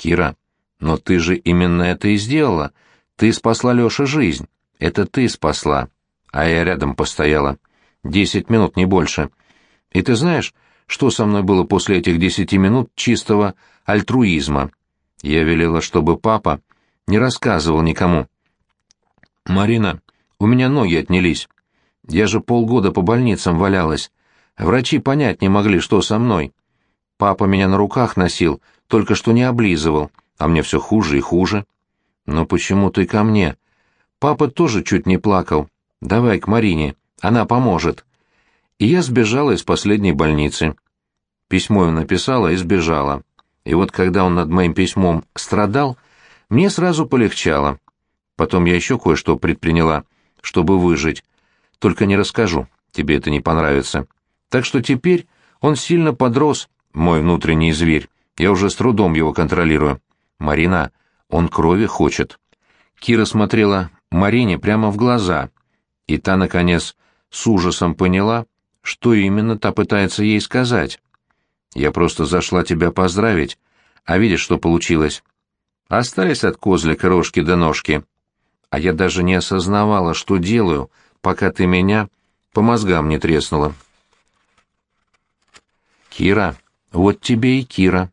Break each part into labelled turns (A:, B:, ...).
A: Кира, но ты же именно это и сделала. Ты спасла Лёше жизнь. Это ты спасла. А я рядом постояла. Десять минут, не больше. И ты знаешь, что со мной было после этих десяти минут чистого альтруизма? Я велела, чтобы папа не рассказывал никому. Марина, у меня ноги отнялись. Я же полгода по больницам валялась. Врачи понять не могли, что со мной. Папа меня на руках носил, только что не облизывал, а мне все хуже и хуже. Но почему ты ко мне? Папа тоже чуть не плакал. Давай к Марине, она поможет. И я сбежала из последней больницы. Письмо ему написала и сбежала. И вот когда он над моим письмом страдал, мне сразу полегчало. Потом я еще кое-что предприняла, чтобы выжить. Только не расскажу, тебе это не понравится. Так что теперь он сильно подрос, мой внутренний зверь. Я уже с трудом его контролирую. Марина, он крови хочет. Кира смотрела Марине прямо в глаза, и та, наконец, с ужасом поняла, что именно та пытается ей сказать. Я просто зашла тебя поздравить, а видишь, что получилось. Остались от козлика рожки до ножки. А я даже не осознавала, что делаю, пока ты меня по мозгам не треснула. Кира, вот тебе и Кира.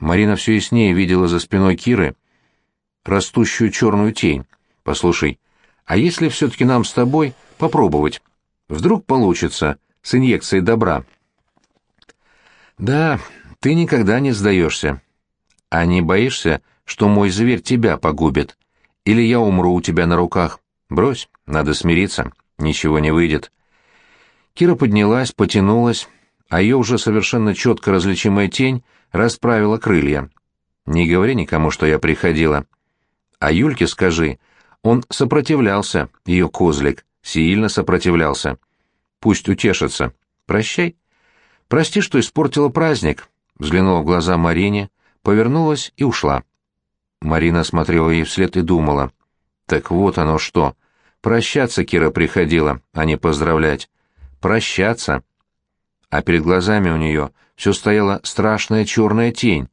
A: Марина все яснее видела за спиной Киры растущую черную тень. Послушай, а если все-таки нам с тобой попробовать? Вдруг получится с инъекцией добра. Да, ты никогда не сдаешься. А не боишься, что мой зверь тебя погубит? Или я умру у тебя на руках? Брось, надо смириться, ничего не выйдет. Кира поднялась, потянулась, а ее уже совершенно четко различимая тень расправила крылья. «Не говори никому, что я приходила. А Юльке скажи, он сопротивлялся, ее козлик, сильно сопротивлялся. Пусть утешится. Прощай. Прости, что испортила праздник», — взглянула в глаза Марине, повернулась и ушла. Марина смотрела ей вслед и думала. «Так вот оно что. Прощаться Кира приходила, а не поздравлять. Прощаться» а перед глазами у нее все стояла страшная черная тень.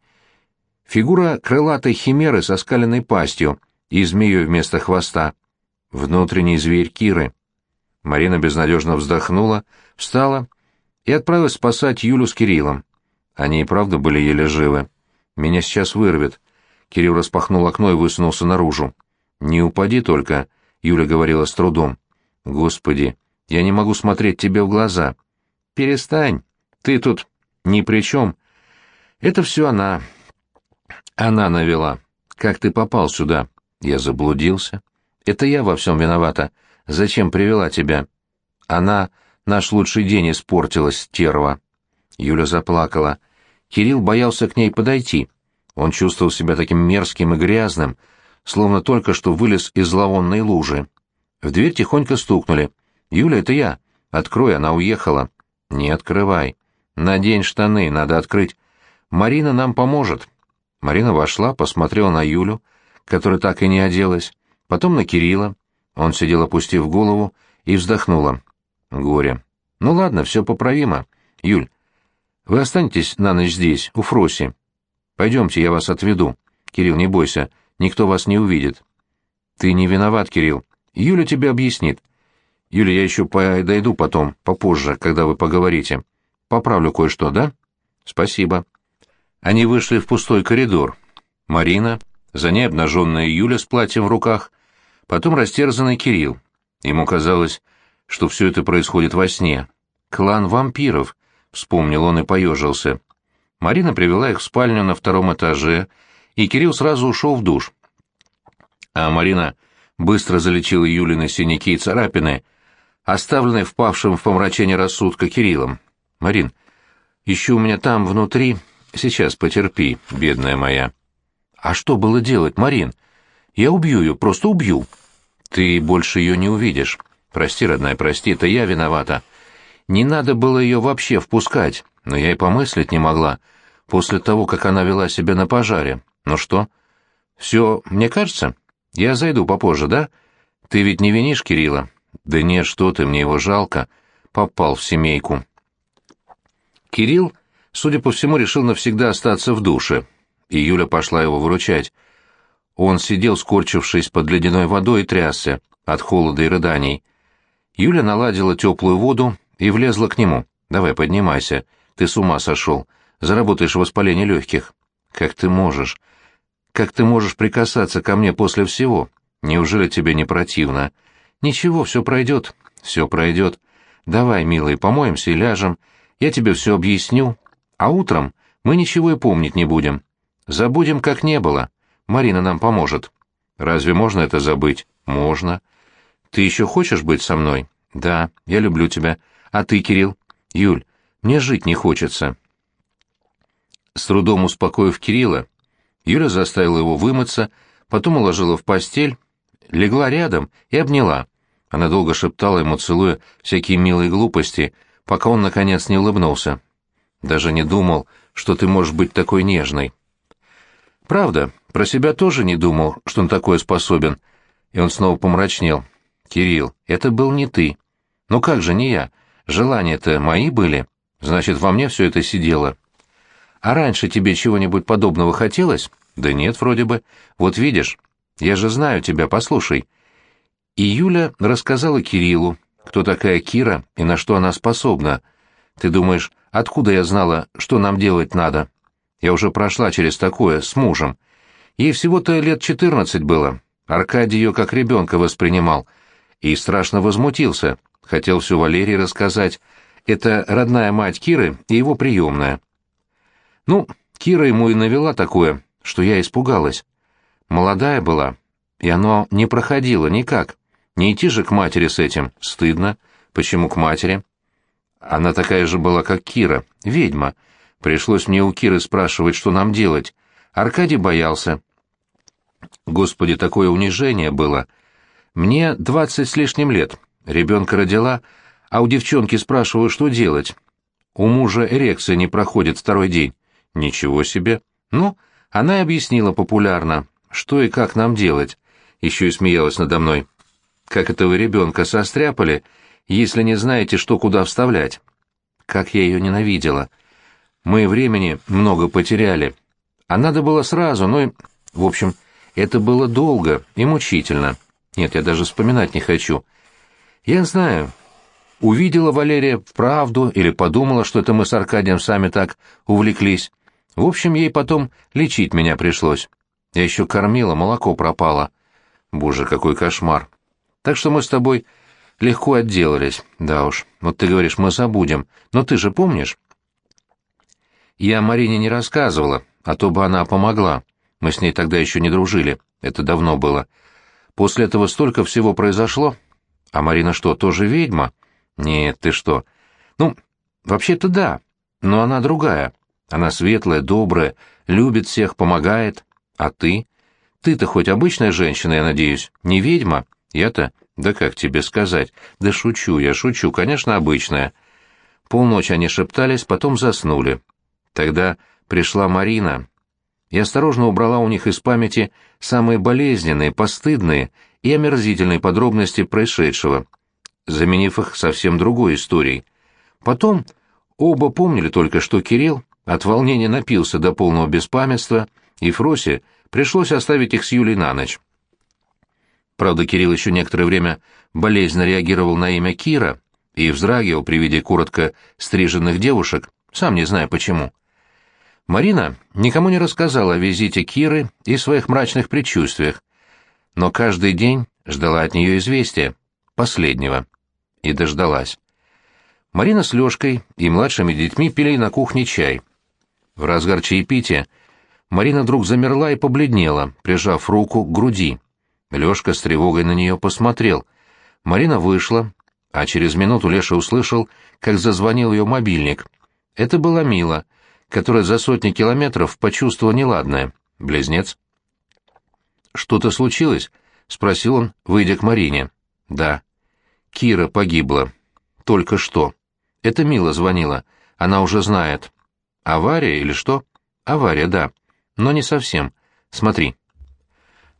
A: Фигура крылатой химеры со скаленной пастью и змеей вместо хвоста. Внутренний зверь Киры. Марина безнадежно вздохнула, встала и отправилась спасать Юлю с Кириллом. Они и правда были еле живы. «Меня сейчас вырвет». Кирилл распахнул окно и высунулся наружу. «Не упади только», — Юля говорила с трудом. «Господи, я не могу смотреть тебе в глаза. «Перестань, ты тут ни при чем. Это все она. Она навела. Как ты попал сюда? Я заблудился. Это я во всем виновата. Зачем привела тебя? Она наш лучший день испортила, стерва». Юля заплакала. Кирилл боялся к ней подойти. Он чувствовал себя таким мерзким и грязным, словно только что вылез из зловонной лужи. В дверь тихонько стукнули. «Юля, это я. Открой, она уехала». «Не открывай. Надень штаны, надо открыть. Марина нам поможет». Марина вошла, посмотрела на Юлю, которая так и не оделась, потом на Кирилла. Он сидел, опустив голову, и вздохнула. Горе. «Ну ладно, все поправимо. Юль, вы останетесь на ночь здесь, у Фроси. Пойдемте, я вас отведу. Кирилл, не бойся, никто вас не увидит». «Ты не виноват, Кирилл. Юля тебе объяснит. Юля, я еще подойду потом, попозже, когда вы поговорите. Поправлю кое-что, да? Спасибо. Они вышли в пустой коридор. Марина, за ней обнаженная Юля с платьем в руках, потом растерзанный Кирилл. Ему казалось, что все это происходит во сне. «Клан вампиров», — вспомнил он и поежился. Марина привела их в спальню на втором этаже, и Кирилл сразу ушел в душ. А Марина быстро залечила Юлины синяки и царапины, оставленный впавшим в помрачение рассудка Кириллом. «Марин, еще у меня там внутри... Сейчас потерпи, бедная моя». «А что было делать, Марин? Я убью ее, просто убью». «Ты больше ее не увидишь. Прости, родная, прости, это я виновата. Не надо было ее вообще впускать, но я и помыслить не могла, после того, как она вела себя на пожаре. Ну что? Все, мне кажется? Я зайду попозже, да? Ты ведь не винишь Кирилла?» Да нет, что ты, мне его жалко. Попал в семейку. Кирилл, судя по всему, решил навсегда остаться в душе. и Юля пошла его выручать. Он сидел, скорчившись под ледяной водой, и трясся от холода и рыданий. Юля наладила теплую воду и влезла к нему. «Давай, поднимайся. Ты с ума сошел. Заработаешь воспаление легких». «Как ты можешь? Как ты можешь прикасаться ко мне после всего? Неужели тебе не противно?» «Ничего, все пройдет. Все пройдет. Давай, милый, помоемся и ляжем. Я тебе все объясню. А утром мы ничего и помнить не будем. Забудем, как не было. Марина нам поможет». «Разве можно это забыть?» «Можно». «Ты еще хочешь быть со мной?» «Да, я люблю тебя. А ты, Кирилл?» «Юль, мне жить не хочется». С трудом успокоив Кирилла, Юля заставила его вымыться, потом уложила в постель, легла рядом и обняла. Она долго шептала ему, целуя всякие милые глупости, пока он, наконец, не улыбнулся. «Даже не думал, что ты можешь быть такой нежной». Правда, про себя тоже не думал, что он такое способен, и он снова помрачнел. «Кирилл, это был не ты. Ну как же не я? Желания-то мои были. Значит, во мне все это сидело. А раньше тебе чего-нибудь подобного хотелось? Да нет, вроде бы. Вот видишь, я же знаю тебя, послушай». И Юля рассказала Кириллу, кто такая Кира и на что она способна. Ты думаешь, откуда я знала, что нам делать надо? Я уже прошла через такое с мужем. Ей всего-то лет четырнадцать было. Аркадий ее как ребенка воспринимал. И страшно возмутился. Хотел все Валерии рассказать. Это родная мать Киры и его приемная. Ну, Кира ему и навела такое, что я испугалась. Молодая была, и оно не проходило никак. Не идти же к матери с этим. Стыдно. Почему к матери? Она такая же была, как Кира, ведьма. Пришлось мне у Киры спрашивать, что нам делать. Аркадий боялся. Господи, такое унижение было. Мне двадцать с лишним лет. Ребенка родила, а у девчонки спрашиваю, что делать. У мужа эрекция не проходит второй день. Ничего себе. Ну, она и объяснила популярно, что и как нам делать. Еще и смеялась надо мной. Как это вы ребенка состряпали, если не знаете, что куда вставлять? Как я ее ненавидела. Мы времени много потеряли. А надо было сразу, ну и... В общем, это было долго и мучительно. Нет, я даже вспоминать не хочу. Я знаю, увидела Валерия правду или подумала, что это мы с Аркадием сами так увлеклись. В общем, ей потом лечить меня пришлось. Я еще кормила, молоко пропало. Боже, какой кошмар. Так что мы с тобой легко отделались. Да уж, вот ты говоришь, мы забудем. Но ты же помнишь? Я Марине не рассказывала, а то бы она помогла. Мы с ней тогда еще не дружили. Это давно было. После этого столько всего произошло. А Марина что, тоже ведьма? Нет, ты что? Ну, вообще-то да, но она другая. Она светлая, добрая, любит всех, помогает. А ты? Ты-то хоть обычная женщина, я надеюсь, не ведьма? Я-то? Да как тебе сказать? Да шучу я, шучу, конечно, обычная. Полночь они шептались, потом заснули. Тогда пришла Марина и осторожно убрала у них из памяти самые болезненные, постыдные и омерзительные подробности происшедшего, заменив их совсем другой историей. Потом оба помнили только, что Кирилл от волнения напился до полного беспамятства, и Фросе пришлось оставить их с Юлей на ночь. Правда, Кирилл еще некоторое время болезненно реагировал на имя Кира и вздрагивал при виде коротко стриженных девушек, сам не зная почему. Марина никому не рассказала о визите Киры и своих мрачных предчувствиях, но каждый день ждала от нее известия, последнего, и дождалась. Марина с Лешкой и младшими детьми пили на кухне чай. В разгар чаепития Марина вдруг замерла и побледнела, прижав руку к груди. Лешка с тревогой на нее посмотрел. Марина вышла, а через минуту Леша услышал, как зазвонил ее мобильник. Это была Мила — которая за сотни километров почувствовала неладное. Близнец. «Что-то случилось?» — спросил он, выйдя к Марине. «Да». «Кира погибла. Только что. Это Мила звонила. Она уже знает. Авария или что?» «Авария, да. Но не совсем. Смотри».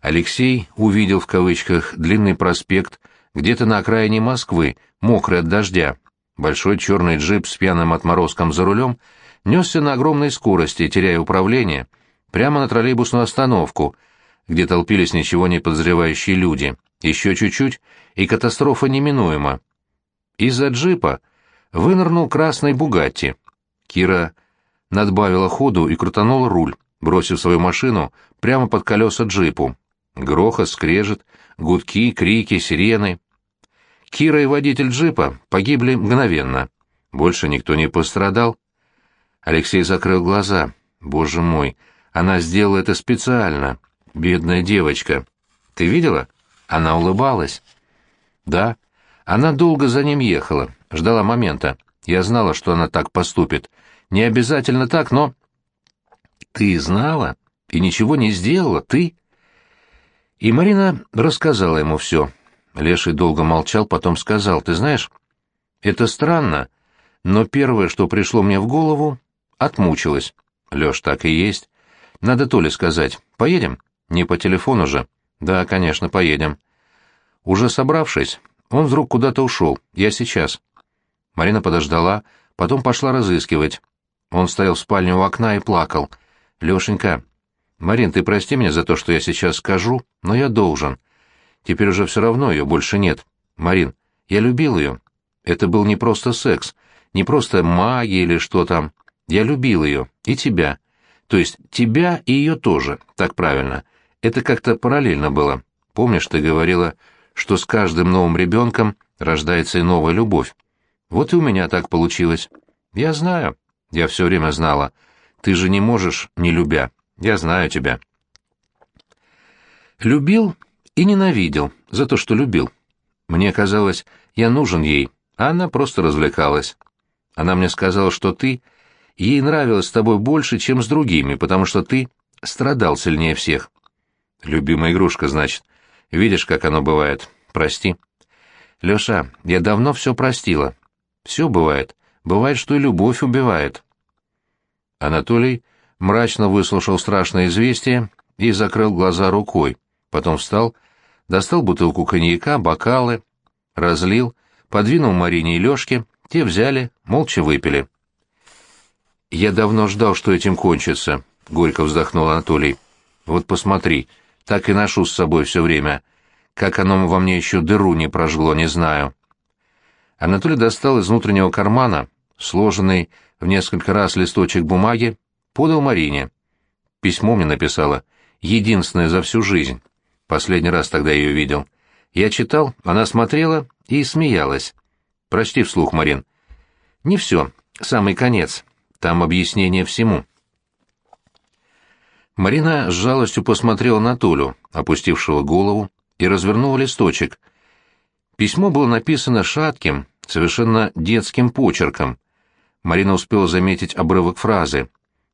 A: Алексей увидел в кавычках длинный проспект где-то на окраине Москвы, мокрый от дождя. Большой черный джип с пьяным отморозком за рулем несся на огромной скорости, теряя управление, прямо на троллейбусную остановку, где толпились ничего не подозревающие люди. Еще чуть-чуть, и катастрофа неминуема. Из-за джипа вынырнул красный «Бугатти». Кира надбавила ходу и крутанула руль, бросив свою машину прямо под колеса джипу. Грохот, скрежет, гудки, крики, сирены. Кира и водитель джипа погибли мгновенно. Больше никто не пострадал. Алексей закрыл глаза. Боже мой, она сделала это специально. Бедная девочка. Ты видела? Она улыбалась. Да. Она долго за ним ехала, ждала момента. Я знала, что она так поступит. Не обязательно так, но... Ты знала? И ничего не сделала? Ты? И Марина рассказала ему все. Леший долго молчал, потом сказал, «Ты знаешь, это странно, но первое, что пришло мне в голову, отмучилось. Леш, так и есть. Надо Толе сказать. Поедем? Не по телефону же. Да, конечно, поедем. Уже собравшись, он вдруг куда-то ушел. Я сейчас. Марина подождала, потом пошла разыскивать. Он стоял в спальне у окна и плакал. «Лешенька, Марин, ты прости меня за то, что я сейчас скажу, но я должен. Теперь уже все равно ее больше нет. Марин, я любил ее. Это был не просто секс, не просто магия или что там. Я любил ее. И тебя. То есть тебя и ее тоже. Так правильно. Это как-то параллельно было. Помнишь, ты говорила, что с каждым новым ребенком рождается и новая любовь. Вот и у меня так получилось. Я знаю. Я все время знала. Ты же не можешь, не любя. Я знаю тебя. Любил и ненавидел за то, что любил. Мне казалось, я нужен ей, а она просто развлекалась. Она мне сказала, что ты... Ей нравилось с тобой больше, чем с другими, потому что ты страдал сильнее всех. Любимая игрушка, значит. Видишь, как оно бывает. Прости. Леша, я давно все простила. Все бывает. Бывает, что и любовь убивает. Анатолий мрачно выслушал страшное известие и закрыл глаза рукой. Потом встал, достал бутылку коньяка, бокалы, разлил, подвинул Марине и Лёшке, те взяли, молча выпили. «Я давно ждал, что этим кончится», — горько вздохнул Анатолий. «Вот посмотри, так и ношу с собой все время. Как оно во мне еще дыру не прожгло, не знаю». Анатолий достал из внутреннего кармана сложенный в несколько раз листочек бумаги, подал Марине. Письмо мне написала, единственное за всю жизнь. Последний раз тогда ее видел. Я читал, она смотрела и смеялась. Прочти вслух, Марин. Не все, самый конец. Там объяснение всему. Марина с жалостью посмотрела на Толю, опустившего голову, и развернула листочек. Письмо было написано шатким, совершенно детским почерком. Марина успела заметить обрывок фразы.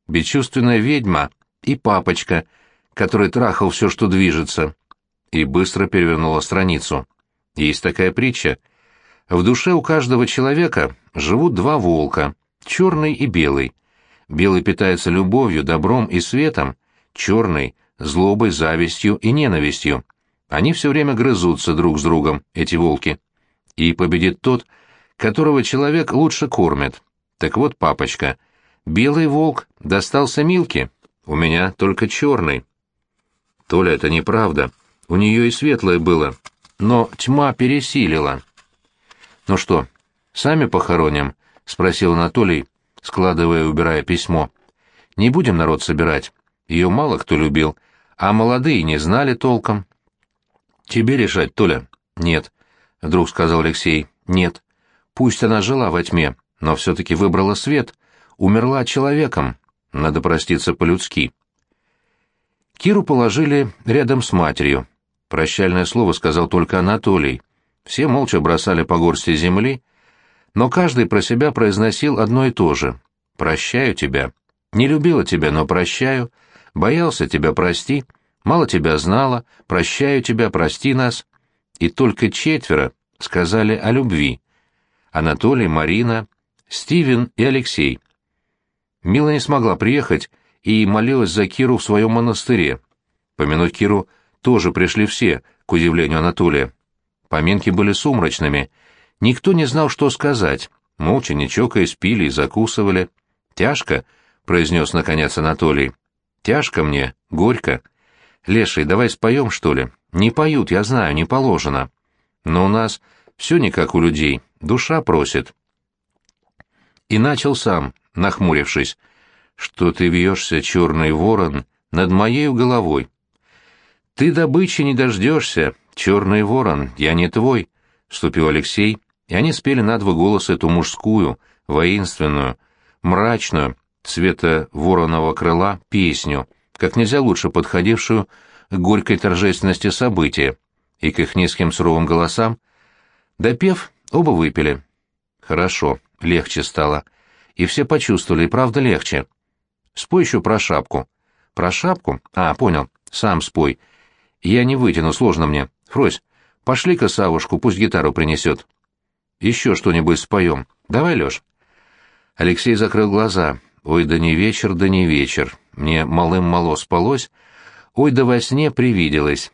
A: «Бесчувственная ведьма и папочка, который трахал все, что движется», и быстро перевернула страницу. Есть такая притча. В душе у каждого человека живут два волка, черный и белый. Белый питается любовью, добром и светом, черный — злобой, завистью и ненавистью. Они все время грызутся друг с другом, эти волки. И победит тот, которого человек лучше кормит. Так вот, папочка, белый волк достался Милке, у меня только черный. Толя, это неправда. У нее и светлое было, но тьма пересилила. «Ну что, сами похороним?» — спросил Анатолий, складывая и убирая письмо. «Не будем народ собирать. Ее мало кто любил, а молодые не знали толком». «Тебе решать, Толя?» «Нет», — вдруг сказал Алексей. «Нет. Пусть она жила во тьме, но все-таки выбрала свет, умерла человеком. Надо проститься по-людски». Киру положили рядом с матерью. Прощальное слово сказал только Анатолий. Все молча бросали по горсти земли, но каждый про себя произносил одно и то же. «Прощаю тебя. Не любила тебя, но прощаю. Боялся тебя, прости. Мало тебя знала. Прощаю тебя, прости нас». И только четверо сказали о любви. Анатолий, Марина, Стивен и Алексей. Мила не смогла приехать и молилась за Киру в своем монастыре. Помянуть Киру тоже пришли все, к удивлению Анатолия. Поминки были сумрачными. Никто не знал, что сказать. Молча, не чокаясь, пили и закусывали. «Тяжко», — произнес наконец Анатолий. Тяжко мне, горько. Леший, давай споем, что ли? Не поют, я знаю, не положено. Но у нас все не как у людей, душа просит. И начал сам, нахмурившись, что ты вьешься, черный ворон, над моей головой. Ты добычи не дождешься, черный ворон, я не твой, — вступил Алексей, и они спели на два голоса эту мужскую, воинственную, мрачную, цвета вороного крыла, песню, как нельзя лучше подходившую к горькой торжественности события, и к их низким суровым голосам. Допев, оба выпили. Хорошо, легче стало. И все почувствовали, и правда легче. Спой еще про шапку. Про шапку? А, понял. Сам спой. Я не вытяну, сложно мне. Фрось, пошли-ка Савушку, пусть гитару принесет. Еще что-нибудь споем. Давай, Леш. Алексей закрыл глаза. Ой, да не вечер, да не вечер. Мне малым-мало спалось. Ой, да во сне привиделось.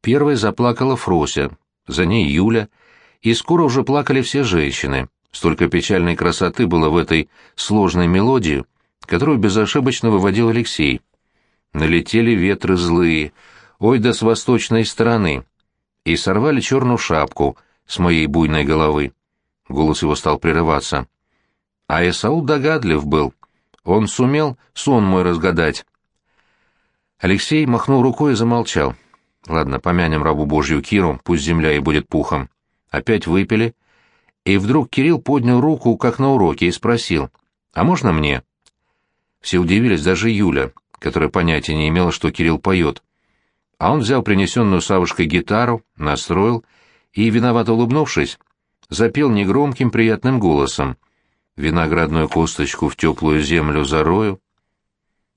A: Первой заплакала Фрося, за ней Юля, и скоро уже плакали все женщины. Столько печальной красоты было в этой сложной мелодии, которую безошибочно выводил Алексей. Налетели ветры злые, ой да с восточной стороны, и сорвали черную шапку с моей буйной головы. Голос его стал прерываться. А Исаул догадлив был. Он сумел сон мой разгадать. Алексей махнул рукой и замолчал. Ладно, помянем рабу Божью Киру, пусть земля и будет пухом. Опять выпили, и вдруг Кирилл поднял руку, как на уроке, и спросил, «А можно мне?» Все удивились, даже Юля, которая понятия не имела, что Кирилл поет. А он взял принесенную Савушкой гитару, настроил и, виновато улыбнувшись, запел негромким приятным голосом. «Виноградную косточку в теплую землю зарою».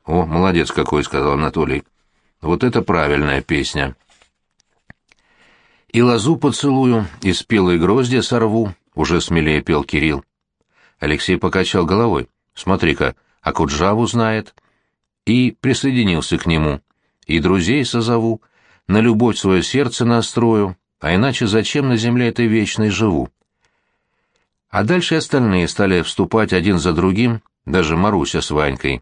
A: «О, молодец какой», — сказал Анатолий. «Вот это правильная песня». «И лозу поцелую, и спелые гроздья сорву», — уже смелее пел Кирилл. Алексей покачал головой. «Смотри-ка, а Куджаву знает» и присоединился к нему. И друзей созову, на любовь свое сердце настрою, а иначе зачем на земле этой вечной живу? А дальше остальные стали вступать один за другим, даже Маруся с Ванькой.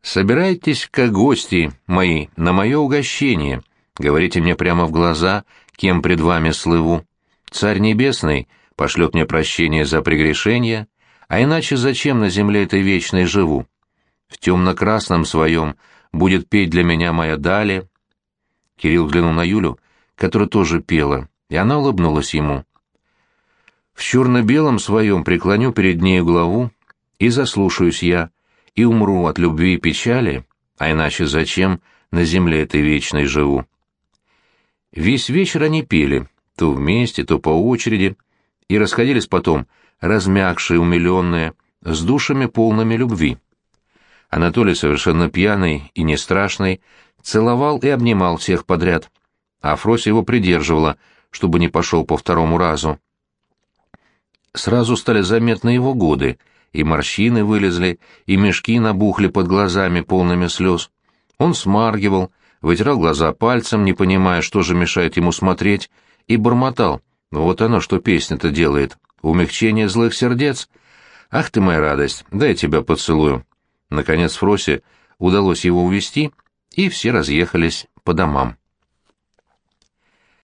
A: «Собирайтесь-ка, гости мои, на мое угощение, говорите мне прямо в глаза, кем пред вами слыву. Царь Небесный пошлет мне прощение за прегрешение, а иначе зачем на земле этой вечной живу? В темно-красном своем будет петь для меня моя Дали. Кирилл взглянул на Юлю, которая тоже пела, и она улыбнулась ему. В черно-белом своем преклоню перед нею главу, и заслушаюсь я, и умру от любви и печали, а иначе зачем на земле этой вечной живу? Весь вечер они пели, то вместе, то по очереди, и расходились потом, размягшие, умиленные, с душами полными любви. Анатолий, совершенно пьяный и не страшный, целовал и обнимал всех подряд, а Фрося его придерживала, чтобы не пошел по второму разу. Сразу стали заметны его годы, и морщины вылезли, и мешки набухли под глазами, полными слез. Он смаргивал, вытирал глаза пальцем, не понимая, что же мешает ему смотреть, и бормотал. Вот оно, что песня-то делает. Умягчение злых сердец. Ах ты моя радость, дай тебя поцелую. Наконец Фросе удалось его увести, и все разъехались по домам.